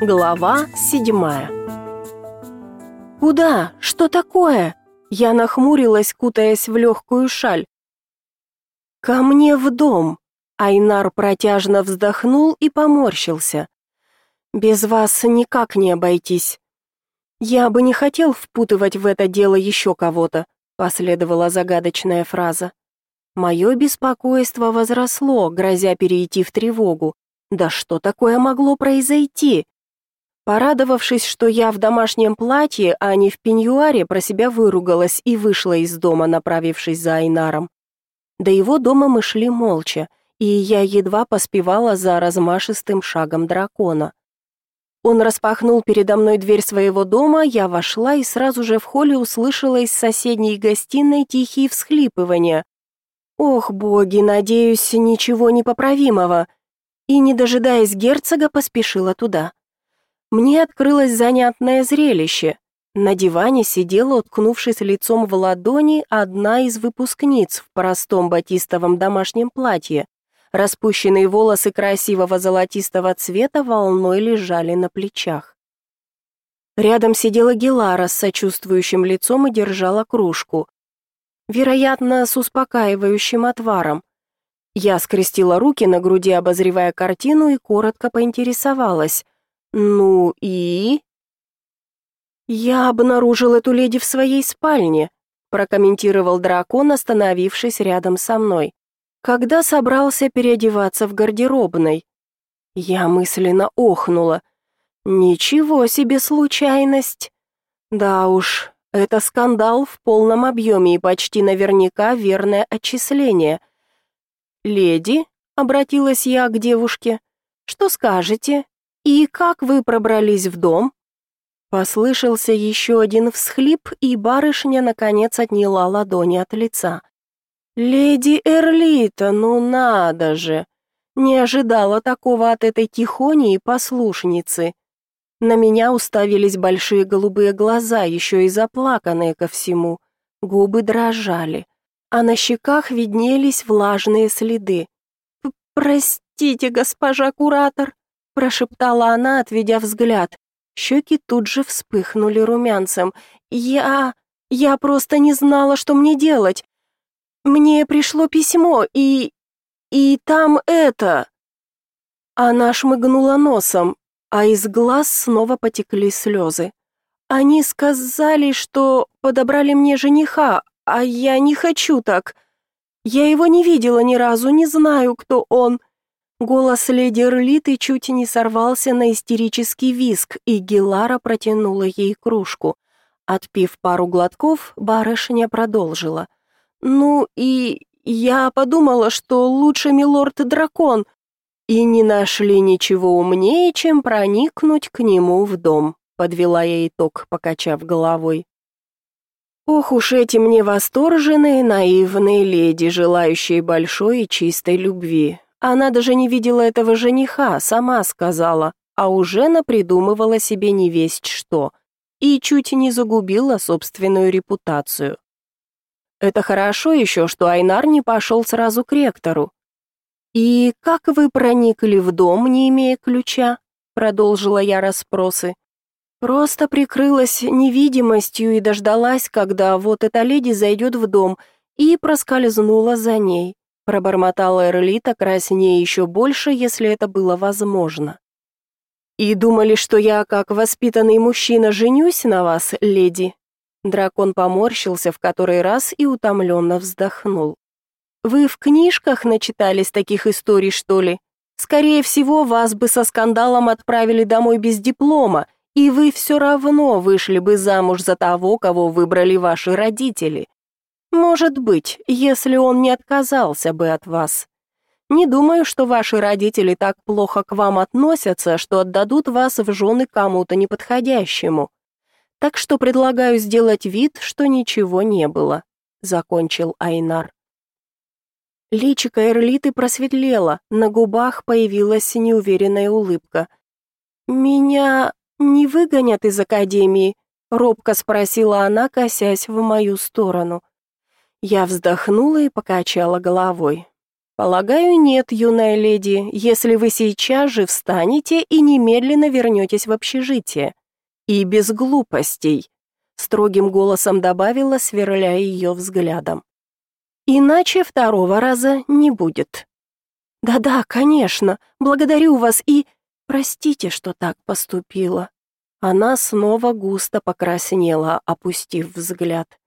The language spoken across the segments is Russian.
Глава седьмая «Куда? Что такое?» Я нахмурилась, кутаясь в легкую шаль. «Ко мне в дом!» Айнар протяжно вздохнул и поморщился. «Без вас никак не обойтись. Я бы не хотел впутывать в это дело еще кого-то», последовала загадочная фраза. Мое беспокойство возросло, грозя перейти в тревогу. Да что такое могло произойти? Порадовавшись, что я в домашнем платье, а не в пеньюаре, про себя выругалась и вышла из дома, направившись за Айнаром. До его дома мы шли молча, и я едва поспевала за размашистым шагом дракона. Он распахнул передо мной дверь своего дома, я вошла и сразу же в холле услышала из соседней гостиной тихие всхлипывания. Ох, боги, надеюсь, ничего непоправимого. И, не дожидаясь герцога, поспешила туда. Мне открылось занятное зрелище. На диване сидела, уткнувшись лицом в ладони, одна из выпускниц в простом батистовом домашнем платье, Распущенные волосы красивого золотистого цвета волной лежали на плечах. Рядом сидела Гелара с сочувствующим лицом и держала кружку. Вероятно, с успокаивающим отваром. Я скрестила руки на груди, обозревая картину, и коротко поинтересовалась. «Ну и...» «Я обнаружил эту леди в своей спальне», прокомментировал дракон, остановившись рядом со мной когда собрался переодеваться в гардеробной. Я мысленно охнула. Ничего себе случайность. Да уж, это скандал в полном объеме и почти наверняка верное отчисление. «Леди», — обратилась я к девушке, — «что скажете? И как вы пробрались в дом?» Послышался еще один всхлип, и барышня, наконец, отняла ладони от лица. «Леди Эрлита, ну надо же! Не ожидала такого от этой тихони и послушницы. На меня уставились большие голубые глаза, еще и заплаканные ко всему. Губы дрожали, а на щеках виднелись влажные следы. «Простите, госпожа куратор», — прошептала она, отведя взгляд. Щеки тут же вспыхнули румянцем. «Я... я просто не знала, что мне делать. Мне пришло письмо, и... и там это...» Она шмыгнула носом, а из глаз снова потекли слезы. «Они сказали, что подобрали мне жениха, а я не хочу так. Я его не видела ни разу, не знаю, кто он». Голос леди Эрлиты чуть не сорвался на истерический визг, и Гелара протянула ей кружку. Отпив пару глотков, барышня продолжила — ну и я подумала, что лучше милорд-дракон, и не нашли ничего умнее, чем проникнуть к нему в дом, подвела я итог, покачав головой. Ох уж эти мне восторженные, наивные леди, желающие большой и чистой любви. Она даже не видела этого жениха, сама сказала, а уже напридумывала себе невесть что и чуть не загубила собственную репутацию. Это хорошо еще, что Айнар не пошел сразу к ректору. «И как вы проникли в дом, не имея ключа?» Продолжила я расспросы. Просто прикрылась невидимостью и дождалась, когда вот эта леди зайдет в дом, и проскользнула за ней. Пробормотала Эрлита краснее еще больше, если это было возможно. «И думали, что я, как воспитанный мужчина, женюсь на вас, леди?» Дракон поморщился в который раз и утомленно вздохнул. «Вы в книжках начитались таких историй, что ли? Скорее всего, вас бы со скандалом отправили домой без диплома, и вы все равно вышли бы замуж за того, кого выбрали ваши родители. Может быть, если он не отказался бы от вас. Не думаю, что ваши родители так плохо к вам относятся, что отдадут вас в жены кому-то неподходящему так что предлагаю сделать вид, что ничего не было», — закончил Айнар. Личико Эрлиты просветлело, на губах появилась неуверенная улыбка. «Меня не выгонят из академии?» — робко спросила она, косясь в мою сторону. Я вздохнула и покачала головой. Полагаю, нет, юная леди, если вы сейчас же встанете и немедленно вернетесь в общежитие. И без глупостей, строгим голосом добавила, сверляя ее взглядом. Иначе второго раза не будет. Да-да, конечно. Благодарю вас и простите, что так поступила. Она снова густо покраснела, опустив взгляд.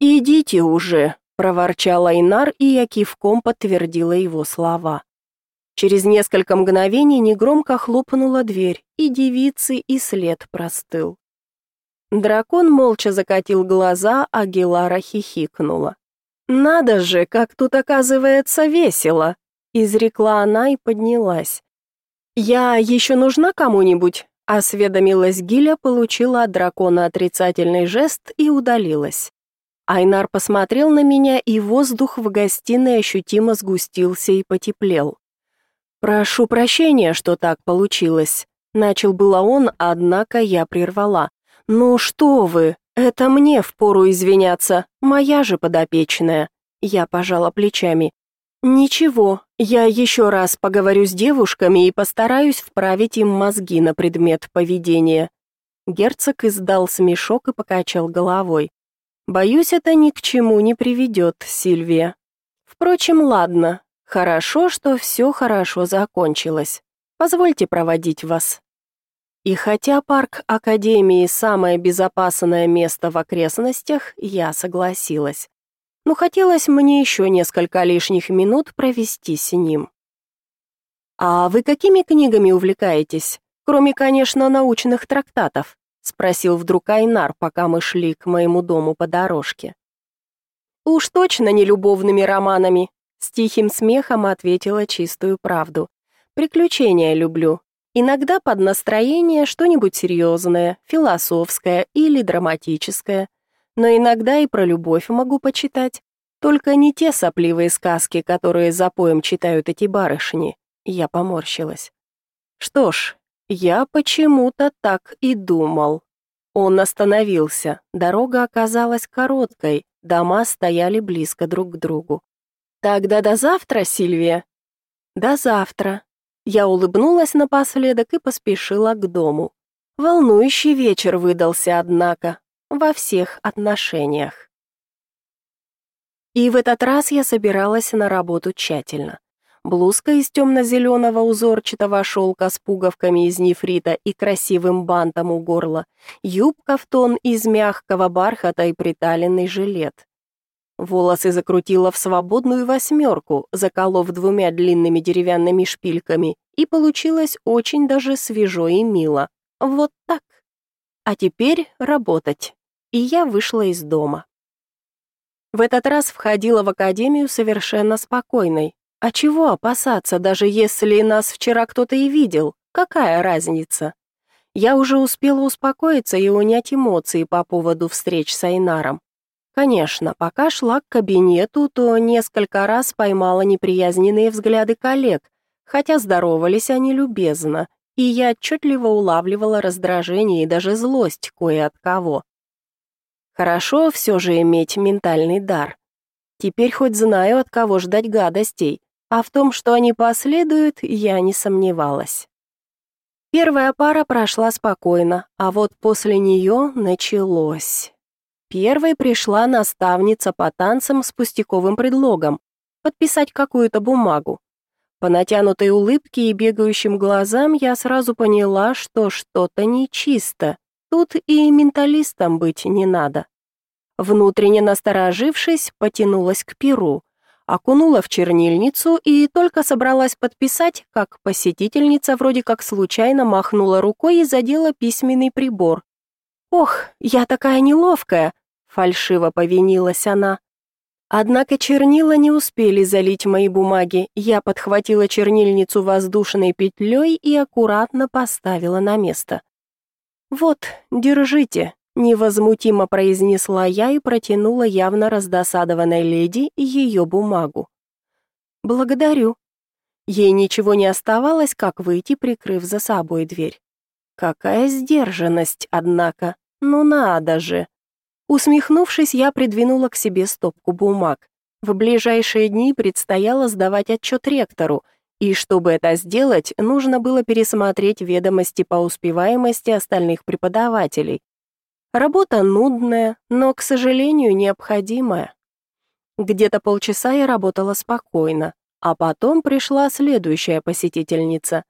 «Идите уже», — проворчал Айнар, и я кивком подтвердила его слова. Через несколько мгновений негромко хлопнула дверь, и девицы и след простыл. Дракон молча закатил глаза, а Гелара хихикнула. «Надо же, как тут оказывается весело!» — изрекла она и поднялась. «Я еще нужна кому-нибудь?» Осведомилась Гиля, получила от дракона отрицательный жест и удалилась. Айнар посмотрел на меня, и воздух в гостиной ощутимо сгустился и потеплел. «Прошу прощения, что так получилось», — начал было он, однако я прервала. «Ну что вы, это мне впору извиняться, моя же подопечная». Я пожала плечами. Ничего, я еще раз поговорю с девушками и постараюсь вправить им мозги на предмет поведения. Герцог издал смешок и покачал головой. Боюсь, это ни к чему не приведет, Сильвия. Впрочем, ладно. Хорошо, что все хорошо закончилось. Позвольте проводить вас. И хотя парк Академии самое безопасное место в окрестностях, я согласилась но хотелось мне еще несколько лишних минут провести с ним. «А вы какими книгами увлекаетесь, кроме, конечно, научных трактатов?» — спросил вдруг Айнар, пока мы шли к моему дому по дорожке. «Уж точно не любовными романами», — с тихим смехом ответила чистую правду. «Приключения люблю. Иногда под настроение что-нибудь серьезное, философское или драматическое но иногда и про любовь могу почитать. Только не те сопливые сказки, которые за поем читают эти барышни. Я поморщилась. Что ж, я почему-то так и думал. Он остановился. Дорога оказалась короткой, дома стояли близко друг к другу. Тогда до завтра, Сильвия. До завтра. Я улыбнулась напоследок и поспешила к дому. Волнующий вечер выдался, однако во всех отношениях. И в этот раз я собиралась на работу тщательно. Блузка из темно-зеленого узорчатого шелка с пуговками из нефрита и красивым бантом у горла, юбка в тон из мягкого бархата и приталенный жилет. Волосы закрутила в свободную восьмерку, заколов двумя длинными деревянными шпильками, и получилось очень даже свежо и мило. Вот так. А теперь работать и я вышла из дома. В этот раз входила в академию совершенно спокойной. А чего опасаться, даже если нас вчера кто-то и видел? Какая разница? Я уже успела успокоиться и унять эмоции по поводу встреч с Айнаром. Конечно, пока шла к кабинету, то несколько раз поймала неприязненные взгляды коллег, хотя здоровались они любезно, и я отчетливо улавливала раздражение и даже злость кое от кого. Хорошо все же иметь ментальный дар. Теперь хоть знаю, от кого ждать гадостей, а в том, что они последуют, я не сомневалась. Первая пара прошла спокойно, а вот после нее началось. Первой пришла наставница по танцам с пустяковым предлогом подписать какую-то бумагу. По натянутой улыбке и бегающим глазам я сразу поняла, что что-то нечисто. Тут и менталистом быть не надо. Внутренне насторожившись, потянулась к перу, окунула в чернильницу и только собралась подписать, как посетительница вроде как случайно махнула рукой и задела письменный прибор. «Ох, я такая неловкая!» — фальшиво повинилась она. Однако чернила не успели залить мои бумаги. Я подхватила чернильницу воздушной петлей и аккуратно поставила на место. «Вот, держите», — невозмутимо произнесла я и протянула явно раздосадованной леди ее бумагу. «Благодарю». Ей ничего не оставалось, как выйти, прикрыв за собой дверь. Какая сдержанность, однако. Ну надо же. Усмехнувшись, я придвинула к себе стопку бумаг. В ближайшие дни предстояло сдавать отчет ректору, и чтобы это сделать, нужно было пересмотреть ведомости по успеваемости остальных преподавателей. Работа нудная, но, к сожалению, необходимая. Где-то полчаса я работала спокойно, а потом пришла следующая посетительница.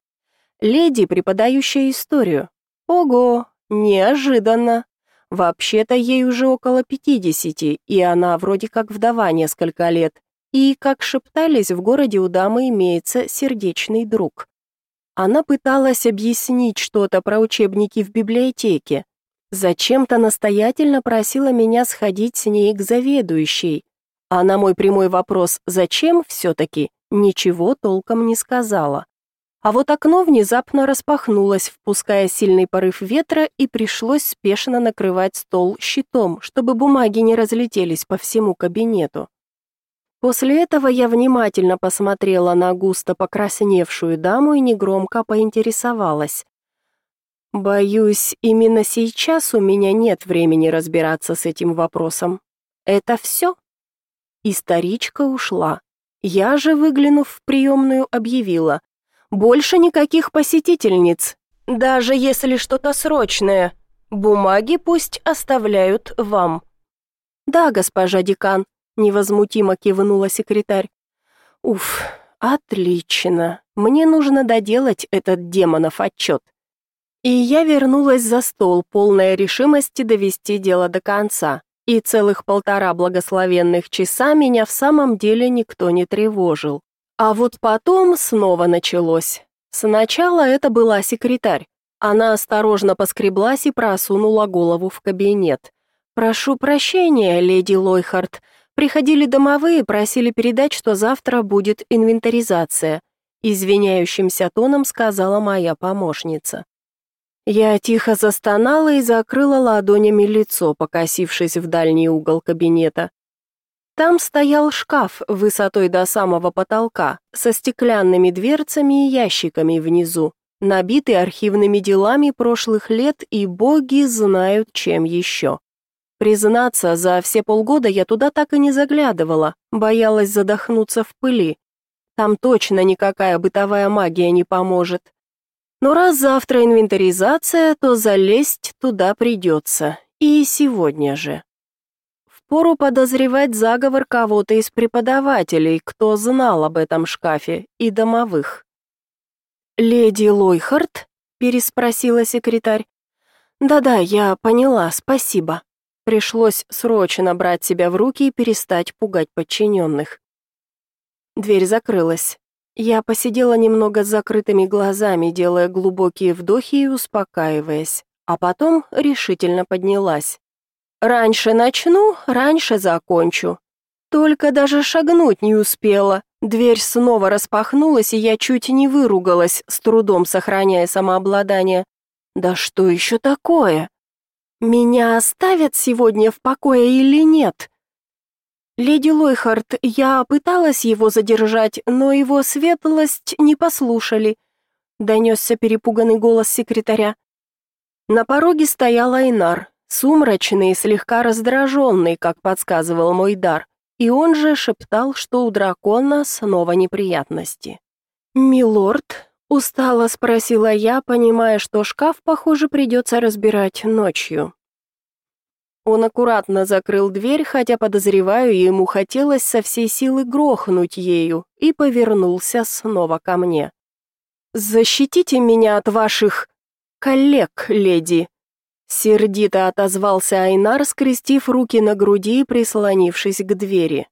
Леди, преподающая историю. Ого, неожиданно. Вообще-то ей уже около пятидесяти, и она вроде как вдова несколько лет. И, как шептались, в городе у дамы имеется сердечный друг. Она пыталась объяснить что-то про учебники в библиотеке. Зачем-то настоятельно просила меня сходить с ней к заведующей. А на мой прямой вопрос «зачем?» все-таки ничего толком не сказала. А вот окно внезапно распахнулось, впуская сильный порыв ветра, и пришлось спешно накрывать стол щитом, чтобы бумаги не разлетелись по всему кабинету. После этого я внимательно посмотрела на густо покрасневшую даму и негромко поинтересовалась. «Боюсь, именно сейчас у меня нет времени разбираться с этим вопросом. Это все?» И старичка ушла. Я же, выглянув в приемную, объявила. Больше никаких посетительниц, даже если что-то срочное. Бумаги пусть оставляют вам. Да, госпожа декан, невозмутимо кивнула секретарь. Уф, отлично. Мне нужно доделать этот демонов отчет. И я вернулась за стол, полная решимости довести дело до конца. И целых полтора благословенных часа меня в самом деле никто не тревожил. А вот потом снова началось. Сначала это была секретарь. Она осторожно поскреблась и просунула голову в кабинет. «Прошу прощения, леди Лойхард. Приходили домовые, просили передать, что завтра будет инвентаризация», извиняющимся тоном сказала моя помощница. Я тихо застонала и закрыла ладонями лицо, покосившись в дальний угол кабинета. Там стоял шкаф высотой до самого потолка, со стеклянными дверцами и ящиками внизу, набитый архивными делами прошлых лет и боги знают чем еще. Признаться, за все полгода я туда так и не заглядывала, боялась задохнуться в пыли. Там точно никакая бытовая магия не поможет. Но раз завтра инвентаризация, то залезть туда придется. И сегодня же. Впору подозревать заговор кого-то из преподавателей, кто знал об этом шкафе, и домовых. «Леди Лойхард?» — переспросила секретарь. «Да-да, я поняла, спасибо». Пришлось срочно брать себя в руки и перестать пугать подчиненных. Дверь закрылась. Я посидела немного с закрытыми глазами, делая глубокие вдохи и успокаиваясь, а потом решительно поднялась. Раньше начну, раньше закончу. Только даже шагнуть не успела. Дверь снова распахнулась, и я чуть не выругалась, с трудом сохраняя самообладание. Да что еще такое? Меня оставят сегодня в покое или нет? Леди Лойхард, я пыталась его задержать, но его светлость не послушали. Донесся перепуганный голос секретаря. На пороге стоял Айнар, Сумрачный и слегка раздраженный, как подсказывал мой дар, и он же шептал, что у дракона снова неприятности. «Милорд?» — устало спросила я, понимая, что шкаф, похоже, придется разбирать ночью. Он аккуратно закрыл дверь, хотя, подозреваю, ему хотелось со всей силы грохнуть ею, и повернулся снова ко мне. «Защитите меня от ваших коллег, леди», Сердито отозвался Айнар, скрестив руки на груди и прислонившись к двери.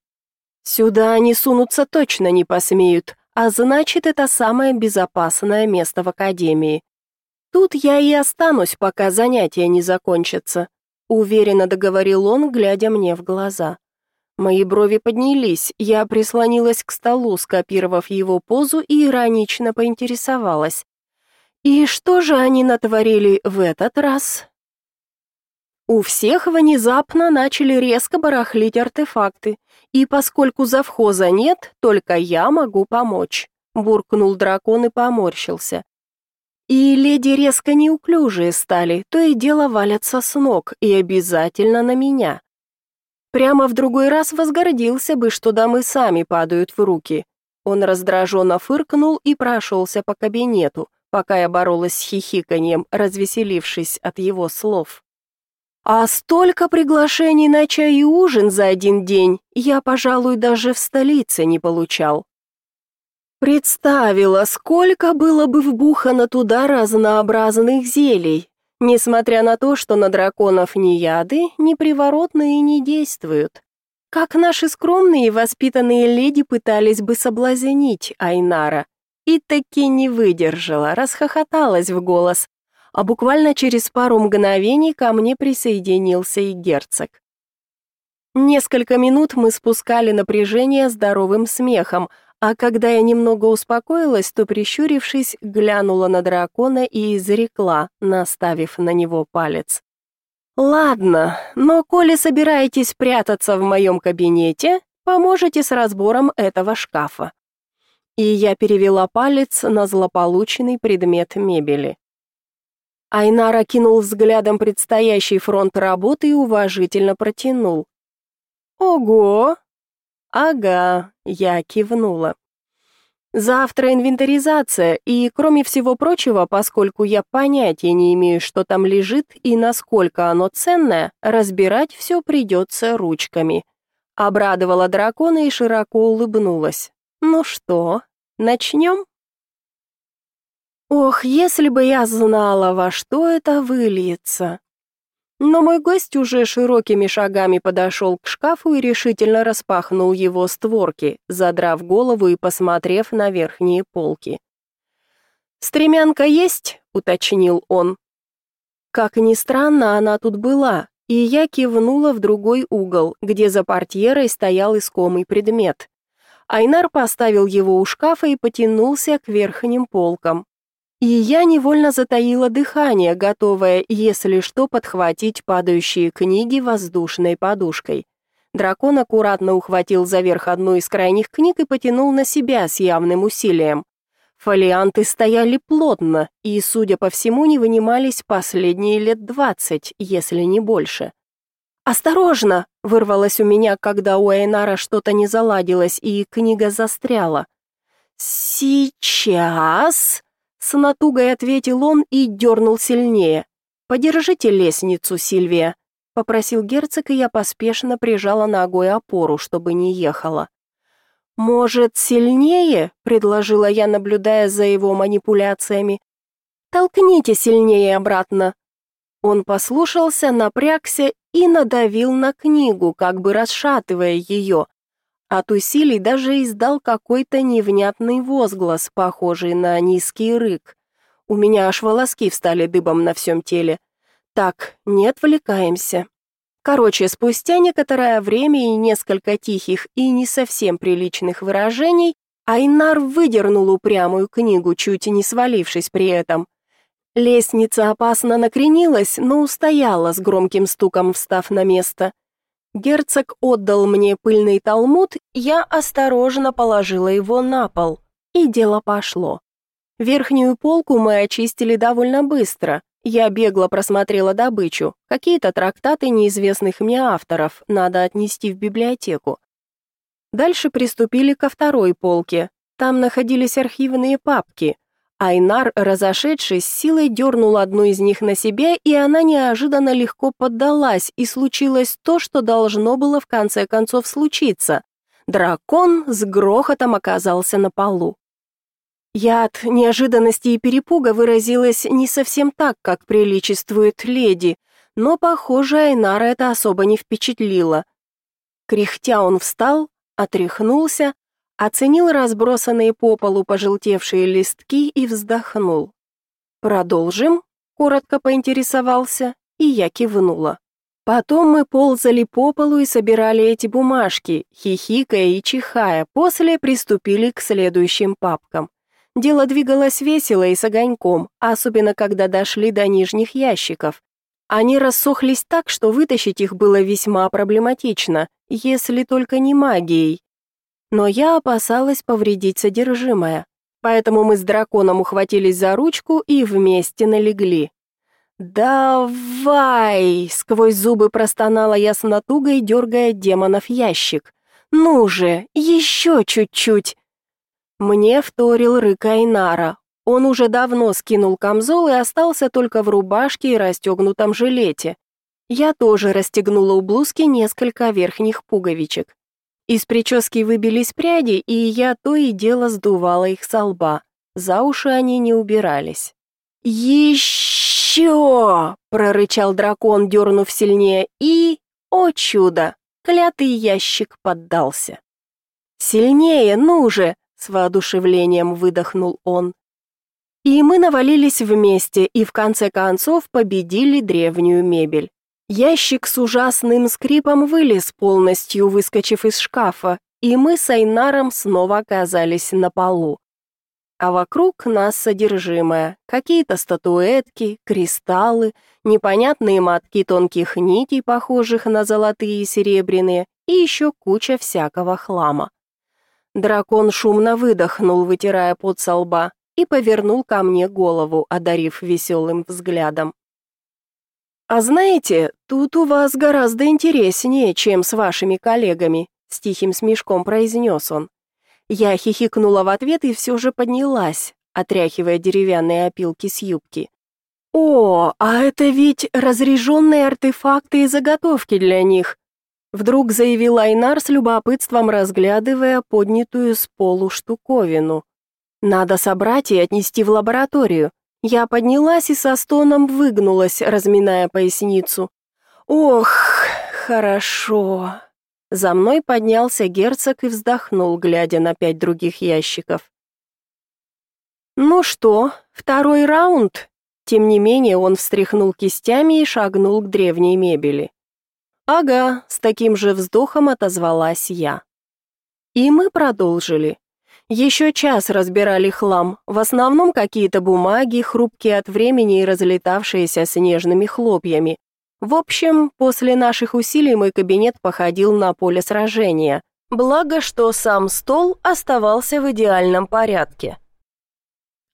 «Сюда они сунуться точно не посмеют, а значит, это самое безопасное место в Академии. Тут я и останусь, пока занятия не закончатся», уверенно договорил он, глядя мне в глаза. Мои брови поднялись, я прислонилась к столу, скопировав его позу и иронично поинтересовалась. «И что же они натворили в этот раз?» У всех внезапно начали резко барахлить артефакты, и поскольку завхоза нет, только я могу помочь, буркнул дракон и поморщился. И леди резко неуклюжие стали, то и дело валятся с ног, и обязательно на меня. Прямо в другой раз возгордился бы, что дамы сами падают в руки. Он раздраженно фыркнул и прошелся по кабинету, пока я боролась с хихиканьем, развеселившись от его слов. А столько приглашений на чай и ужин за один день я, пожалуй, даже в столице не получал. Представила, сколько было бы вбухано туда разнообразных зелий, несмотря на то, что на драконов ни яды, ни приворотные не действуют. Как наши скромные и воспитанные леди пытались бы соблазнить Айнара. И таки не выдержала, расхохоталась в голос, а буквально через пару мгновений ко мне присоединился и герцог. Несколько минут мы спускали напряжение здоровым смехом, а когда я немного успокоилась, то, прищурившись, глянула на дракона и изрекла, наставив на него палец. «Ладно, но коли собираетесь прятаться в моем кабинете, поможете с разбором этого шкафа». И я перевела палец на злополученный предмет мебели. Айнара кинул взглядом предстоящий фронт работы и уважительно протянул. «Ого, «Ага», — я кивнула. «Завтра инвентаризация, и, кроме всего прочего, поскольку я понятия не имею, что там лежит и насколько оно ценное, разбирать все придется ручками». Обрадовала дракона и широко улыбнулась. «Ну что, начнем?» Ох, если бы я знала, во что это выльется. Но мой гость уже широкими шагами подошел к шкафу и решительно распахнул его створки, задрав голову и посмотрев на верхние полки. «Стремянка есть?» — уточнил он. Как ни странно, она тут была, и я кивнула в другой угол, где за портьерой стоял искомый предмет. Айнар поставил его у шкафа и потянулся к верхним полкам. И я невольно затаила дыхание, готовая, если что, подхватить падающие книги воздушной подушкой. Дракон аккуратно ухватил за верх одну из крайних книг и потянул на себя с явным усилием. Фолианты стояли плотно и, судя по всему, не вынимались последние лет двадцать, если не больше. «Осторожно!» — вырвалось у меня, когда у Эйнара что-то не заладилось, и книга застряла. «Сейчас!» С натугой ответил он и дернул сильнее. «Подержите лестницу, Сильвия», — попросил герцог, и я поспешно прижала ногой опору, чтобы не ехала. «Может, сильнее?» — предложила я, наблюдая за его манипуляциями. «Толкните сильнее обратно». Он послушался, напрягся и надавил на книгу, как бы расшатывая ее, от усилий даже издал какой-то невнятный возглас, похожий на низкий рык. У меня аж волоски встали дыбом на всем теле. Так, не отвлекаемся. Короче, спустя некоторое время и несколько тихих и не совсем приличных выражений, Айнар выдернул упрямую книгу, чуть не свалившись при этом. Лестница опасно накренилась, но устояла с громким стуком, встав на место. Герцог отдал мне пыльный талмуд, я осторожно положила его на пол, и дело пошло. Верхнюю полку мы очистили довольно быстро. Я бегло просмотрела добычу. Какие-то трактаты неизвестных мне авторов надо отнести в библиотеку. Дальше приступили ко второй полке. Там находились архивные папки, Айнар, разошедшись, силой дернул одну из них на себя, и она неожиданно легко поддалась, и случилось то, что должно было в конце концов случиться. Дракон с грохотом оказался на полу. Я от неожиданности и перепуга выразилась не совсем так, как приличествует леди, но, похоже, Айнара это особо не впечатлило. Кряхтя он встал, отряхнулся, оценил разбросанные по полу пожелтевшие листки и вздохнул. «Продолжим?» — коротко поинтересовался, и я кивнула. Потом мы ползали по полу и собирали эти бумажки, хихикая и чихая, после приступили к следующим папкам. Дело двигалось весело и с огоньком, особенно когда дошли до нижних ящиков. Они рассохлись так, что вытащить их было весьма проблематично, если только не магией, но я опасалась повредить содержимое. Поэтому мы с драконом ухватились за ручку и вместе налегли. «Давай!» — сквозь зубы простонала я с натугой, дергая демонов ящик. «Ну же, еще чуть-чуть!» Мне вторил рык Айнара. Он уже давно скинул камзол и остался только в рубашке и расстегнутом жилете. Я тоже расстегнула у блузки несколько верхних пуговичек. Из прически выбились пряди, и я то и дело сдувала их со лба. За уши они не убирались. «Еще!» — прорычал дракон, дернув сильнее, и... О чудо! Клятый ящик поддался. «Сильнее, ну же!» — с воодушевлением выдохнул он. И мы навалились вместе и в конце концов победили древнюю мебель. Ящик с ужасным скрипом вылез полностью, выскочив из шкафа, и мы с Айнаром снова оказались на полу. А вокруг нас содержимое: какие-то статуэтки, кристаллы, непонятные мотки тонких нитей, похожих на золотые и серебряные, и еще куча всякого хлама. Дракон шумно выдохнул, вытирая пот со лба, и повернул ко мне голову, одарив веселым взглядом. А знаете, тут у вас гораздо интереснее, чем с вашими коллегами, с тихим смешком произнес он. Я хихикнула в ответ и все же поднялась, отряхивая деревянные опилки с юбки. О, а это ведь разряженные артефакты и заготовки для них. Вдруг заявил Айнар с любопытством, разглядывая поднятую с полу штуковину. Надо собрать и отнести в лабораторию. Я поднялась и со стоном выгнулась, разминая поясницу. Ох, хорошо. За мной поднялся герцог и вздохнул, глядя на пять других ящиков. Ну что, второй раунд? Тем не менее, он встряхнул кистями и шагнул к древней мебели. Ага, с таким же вздохом отозвалась я. И мы продолжили. Еще час разбирали хлам, в основном какие-то бумаги, хрупкие от времени и разлетавшиеся снежными хлопьями. В общем, после наших усилий мой кабинет походил на поле сражения. Благо, что сам стол оставался в идеальном порядке.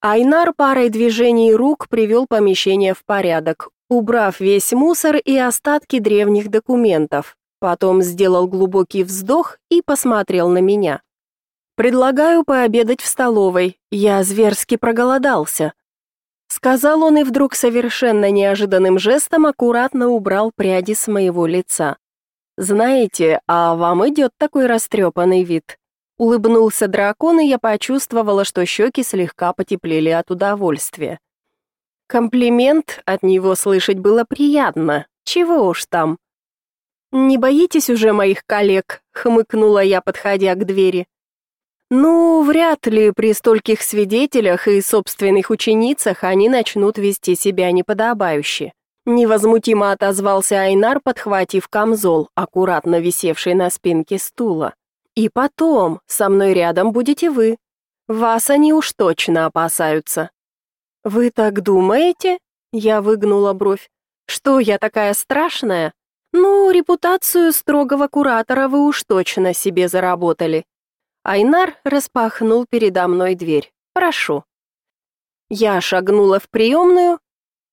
Айнар парой движений рук привел помещение в порядок, убрав весь мусор и остатки древних документов. Потом сделал глубокий вздох и посмотрел на меня. Предлагаю пообедать в столовой. Я зверски проголодался. Сказал он и вдруг совершенно неожиданным жестом аккуратно убрал пряди с моего лица. Знаете, а вам идет такой растрепанный вид. Улыбнулся дракон, и я почувствовала, что щеки слегка потеплели от удовольствия. Комплимент от него слышать было приятно. Чего уж там. Не боитесь уже моих коллег, хмыкнула я, подходя к двери. Ну, вряд ли при стольких свидетелях и собственных ученицах они начнут вести себя неподобающе. Невозмутимо отозвался Айнар, подхватив камзол, аккуратно висевший на спинке стула. И потом, со мной рядом будете вы. Вас они уж точно опасаются. Вы так думаете? Я выгнула бровь. Что я такая страшная? Ну, репутацию строгого куратора вы уж точно себе заработали. Айнар распахнул передо мной дверь. «Прошу». Я шагнула в приемную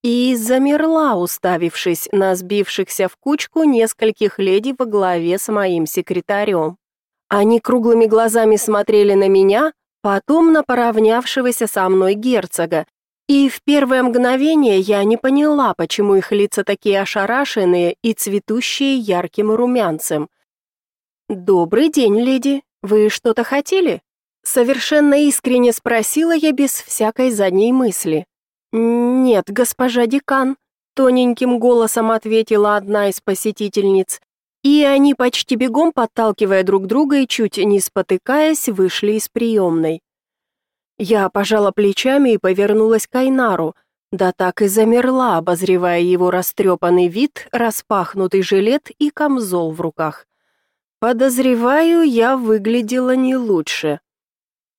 и замерла, уставившись на сбившихся в кучку нескольких леди во главе с моим секретарем. Они круглыми глазами смотрели на меня, потом на поравнявшегося со мной герцога, и в первое мгновение я не поняла, почему их лица такие ошарашенные и цветущие ярким румянцем. «Добрый день, леди», вы что-то хотели? Совершенно искренне спросила я без всякой задней мысли. Нет, госпожа декан, тоненьким голосом ответила одна из посетительниц. И они почти бегом, подталкивая друг друга и чуть не спотыкаясь, вышли из приемной. Я пожала плечами и повернулась к Айнару, да так и замерла, обозревая его растрепанный вид, распахнутый жилет и камзол в руках. Подозреваю, я выглядела не лучше.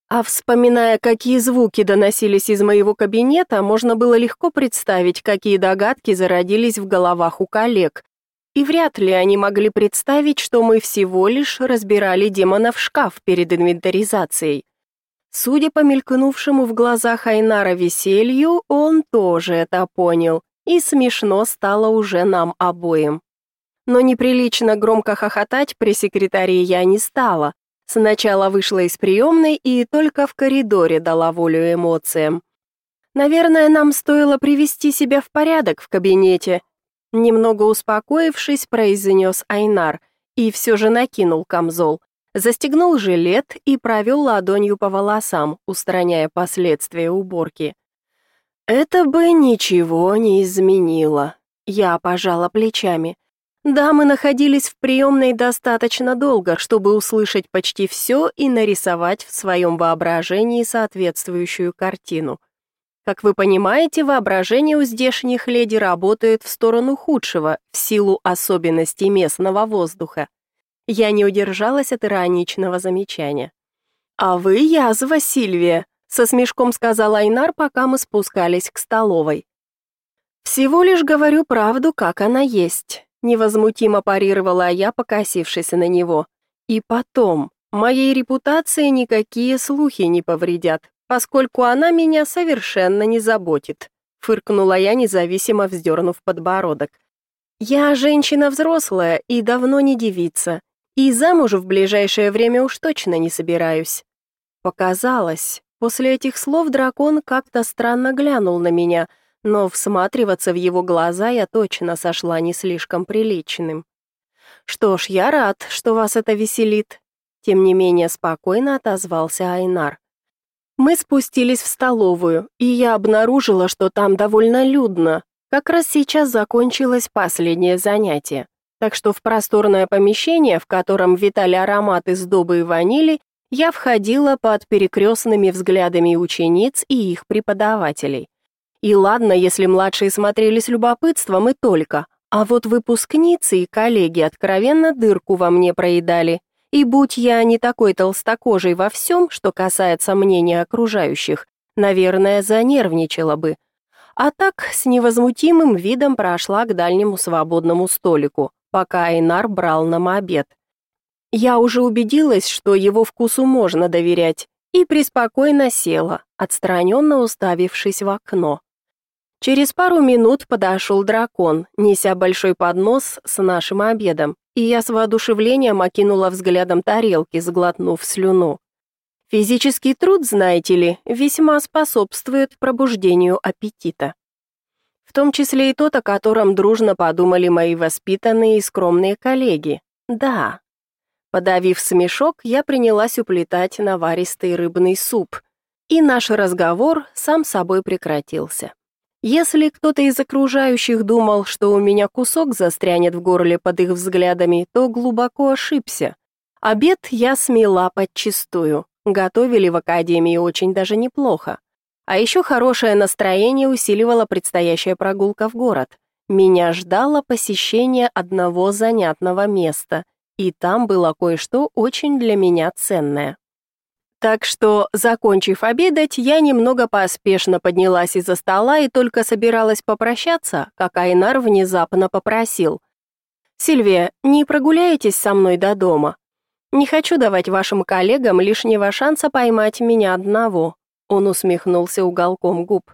А вспоминая, какие звуки доносились из моего кабинета, можно было легко представить, какие догадки зародились в головах у коллег. И вряд ли они могли представить, что мы всего лишь разбирали демонов в шкаф перед инвентаризацией. Судя по мелькнувшему в глазах Айнара веселью, он тоже это понял и смешно стало уже нам обоим. Но неприлично громко хохотать при секретаре я не стала. Сначала вышла из приемной и только в коридоре дала волю эмоциям. Наверное, нам стоило привести себя в порядок в кабинете. Немного успокоившись, произнес Айнар и все же накинул камзол, застегнул жилет и провел ладонью по волосам, устраняя последствия уборки. Это бы ничего не изменило. Я пожала плечами. Да, мы находились в приемной достаточно долго, чтобы услышать почти все и нарисовать в своем воображении соответствующую картину. Как вы понимаете, воображение у здешних леди работает в сторону худшего в силу особенностей местного воздуха. Я не удержалась от ироничного замечания. «А вы язва, Сильвия», — со смешком сказал Айнар, пока мы спускались к столовой. «Всего лишь говорю правду, как она есть невозмутимо парировала я, покосившись на него. И потом, моей репутации никакие слухи не повредят, поскольку она меня совершенно не заботит, фыркнула я, независимо вздернув подбородок. Я женщина взрослая и давно не девица, и замуж в ближайшее время уж точно не собираюсь. Показалось, после этих слов дракон как-то странно глянул на меня — но всматриваться в его глаза я точно сошла не слишком приличным. «Что ж, я рад, что вас это веселит», — тем не менее спокойно отозвался Айнар. Мы спустились в столовую, и я обнаружила, что там довольно людно. Как раз сейчас закончилось последнее занятие. Так что в просторное помещение, в котором витали ароматы сдобы и ванили, я входила под перекрестными взглядами учениц и их преподавателей. И ладно, если младшие смотрели с любопытством и только, а вот выпускницы и коллеги откровенно дырку во мне проедали. И будь я не такой толстокожей во всем, что касается мнения окружающих, наверное, занервничала бы. А так с невозмутимым видом прошла к дальнему свободному столику, пока Айнар брал нам обед. Я уже убедилась, что его вкусу можно доверять, и преспокойно села, отстраненно уставившись в окно. Через пару минут подошел дракон, неся большой поднос с нашим обедом, и я с воодушевлением окинула взглядом тарелки, сглотнув слюну. Физический труд, знаете ли, весьма способствует пробуждению аппетита. В том числе и тот, о котором дружно подумали мои воспитанные и скромные коллеги. Да. Подавив смешок, я принялась уплетать наваристый рыбный суп, и наш разговор сам собой прекратился. Если кто-то из окружающих думал, что у меня кусок застрянет в горле под их взглядами, то глубоко ошибся. Обед я смела подчистую. Готовили в академии очень даже неплохо. А еще хорошее настроение усиливала предстоящая прогулка в город. Меня ждало посещение одного занятного места, и там было кое-что очень для меня ценное. Так что, закончив обедать, я немного поспешно поднялась из-за стола и только собиралась попрощаться, как Айнар внезапно попросил. «Сильвия, не прогуляетесь со мной до дома? Не хочу давать вашим коллегам лишнего шанса поймать меня одного», он усмехнулся уголком губ.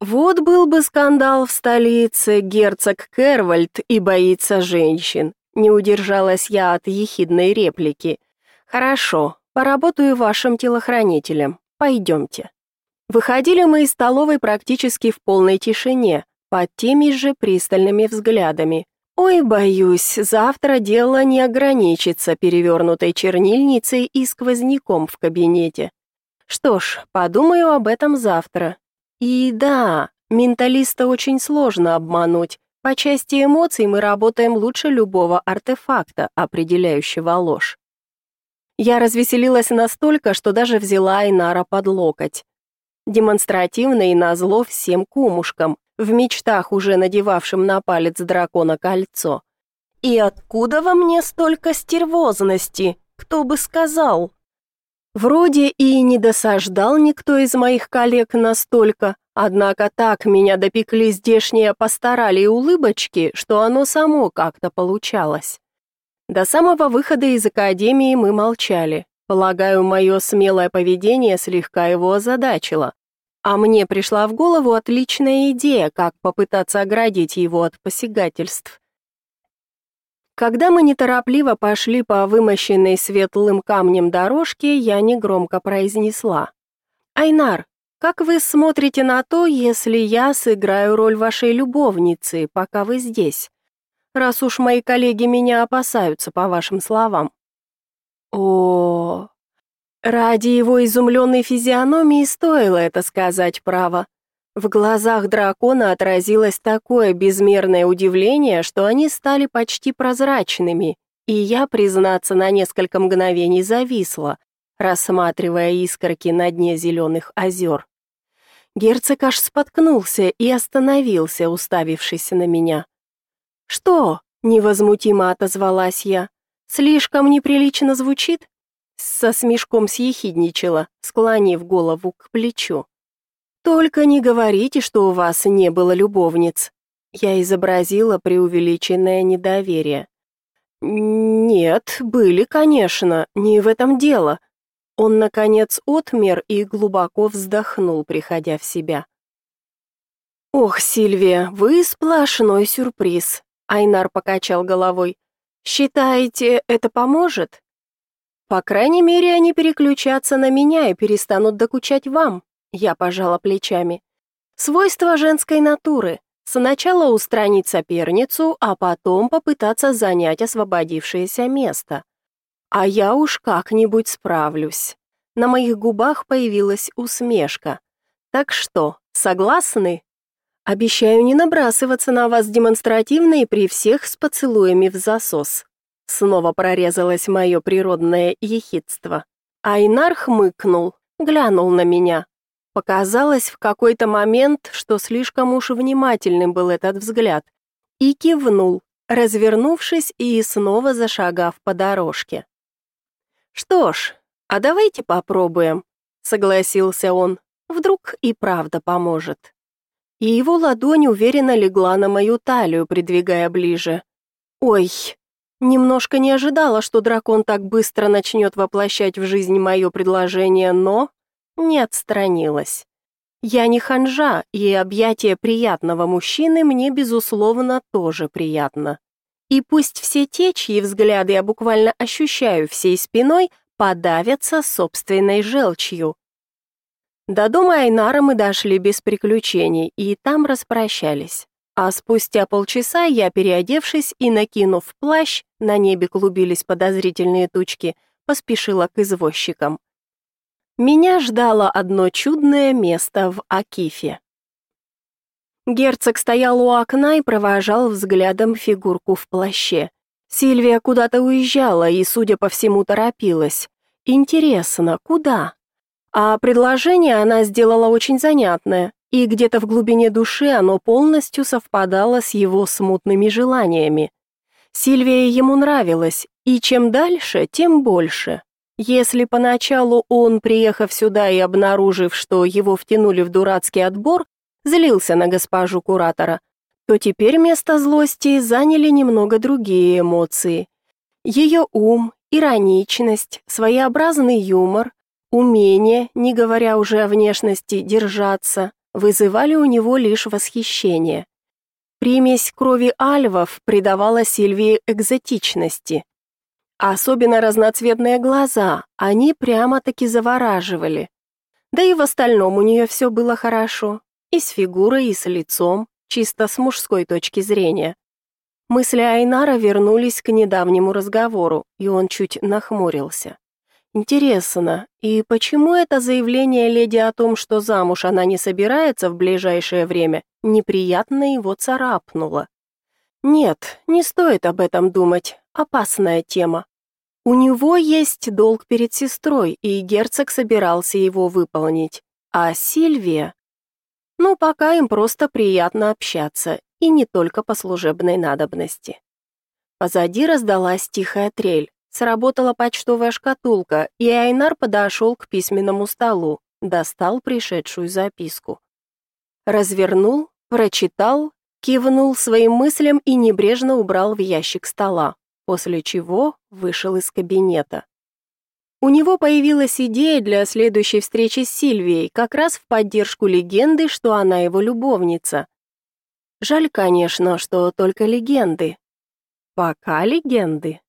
«Вот был бы скандал в столице, герцог Кервальд и боится женщин», не удержалась я от ехидной реплики. «Хорошо, Поработаю вашим телохранителем. Пойдемте». Выходили мы из столовой практически в полной тишине, под теми же пристальными взглядами. Ой, боюсь, завтра дело не ограничится перевернутой чернильницей и сквозняком в кабинете. Что ж, подумаю об этом завтра. И да, менталиста очень сложно обмануть. По части эмоций мы работаем лучше любого артефакта, определяющего ложь. Я развеселилась настолько, что даже взяла Айнара под локоть. Демонстративно и назло всем кумушкам, в мечтах уже надевавшим на палец дракона кольцо. «И откуда во мне столько стервозности? Кто бы сказал?» Вроде и не досаждал никто из моих коллег настолько, однако так меня допекли здешние постарали улыбочки, что оно само как-то получалось. До самого выхода из академии мы молчали. Полагаю, мое смелое поведение слегка его озадачило. А мне пришла в голову отличная идея, как попытаться оградить его от посягательств. Когда мы неторопливо пошли по вымощенной светлым камнем дорожке, я негромко произнесла. «Айнар, как вы смотрите на то, если я сыграю роль вашей любовницы, пока вы здесь? Раз уж мои коллеги меня опасаются, по вашим словам». О, ради его изумленной физиономии стоило это сказать право. В глазах дракона отразилось такое безмерное удивление, что они стали почти прозрачными, и я, признаться, на несколько мгновений зависла, рассматривая искорки на дне зеленых озер. Герцог аж споткнулся и остановился, уставившись на меня. «Что?» — невозмутимо отозвалась я. «Слишком неприлично звучит?» Со смешком съехидничала, склонив голову к плечу. Только не говорите, что у вас не было любовниц. Я изобразила преувеличенное недоверие. Нет, были, конечно, не в этом дело. Он наконец отмер и глубоко вздохнул, приходя в себя. Ох, Сильвия, вы сплошной сюрприз. Айнар покачал головой. Считаете, это поможет? По крайней мере, они переключатся на меня и перестанут докучать вам. Я пожала плечами. Свойство женской натуры. Сначала устранить соперницу, а потом попытаться занять освободившееся место. А я уж как-нибудь справлюсь. На моих губах появилась усмешка. Так что, согласны? Обещаю не набрасываться на вас демонстративно и при всех с поцелуями в засос. Снова прорезалось мое природное ехидство. Айнар хмыкнул, глянул на меня, Показалось в какой-то момент, что слишком уж внимательным был этот взгляд, и кивнул, развернувшись и снова зашагав по дорожке. «Что ж, а давайте попробуем», — согласился он, «вдруг и правда поможет». И его ладонь уверенно легла на мою талию, придвигая ближе. «Ой, немножко не ожидала, что дракон так быстро начнет воплощать в жизнь мое предложение, но не отстранилась. Я не ханжа, и объятие приятного мужчины мне, безусловно, тоже приятно. И пусть все те, чьи взгляды я буквально ощущаю всей спиной, подавятся собственной желчью. До дома Айнара мы дошли без приключений и там распрощались. А спустя полчаса я, переодевшись и накинув плащ, на небе клубились подозрительные тучки, поспешила к извозчикам. Меня ждало одно чудное место в Акифе. Герцог стоял у окна и провожал взглядом фигурку в плаще. Сильвия куда-то уезжала и, судя по всему, торопилась. Интересно, куда? А предложение она сделала очень занятное, и где-то в глубине души оно полностью совпадало с его смутными желаниями. Сильвия ему нравилась, и чем дальше, тем больше. Если поначалу он, приехав сюда и обнаружив, что его втянули в дурацкий отбор, злился на госпожу куратора, то теперь место злости заняли немного другие эмоции. Ее ум, ироничность, своеобразный юмор, умение, не говоря уже о внешности, держаться, вызывали у него лишь восхищение. Примесь крови альвов придавала Сильвии экзотичности, Особенно разноцветные глаза, они прямо-таки завораживали. Да и в остальном у нее все было хорошо. И с фигурой, и с лицом, чисто с мужской точки зрения. Мысли Айнара вернулись к недавнему разговору, и он чуть нахмурился. Интересно, и почему это заявление леди о том, что замуж она не собирается в ближайшее время, неприятно его царапнуло? Нет, не стоит об этом думать, опасная тема. У него есть долг перед сестрой, и герцог собирался его выполнить. А Сильвия? Ну, пока им просто приятно общаться, и не только по служебной надобности. Позади раздалась тихая трель. Сработала почтовая шкатулка, и Айнар подошел к письменному столу, достал пришедшую записку. Развернул, прочитал, кивнул своим мыслям и небрежно убрал в ящик стола после чего вышел из кабинета. У него появилась идея для следующей встречи с Сильвией, как раз в поддержку легенды, что она его любовница. Жаль, конечно, что только легенды. Пока легенды.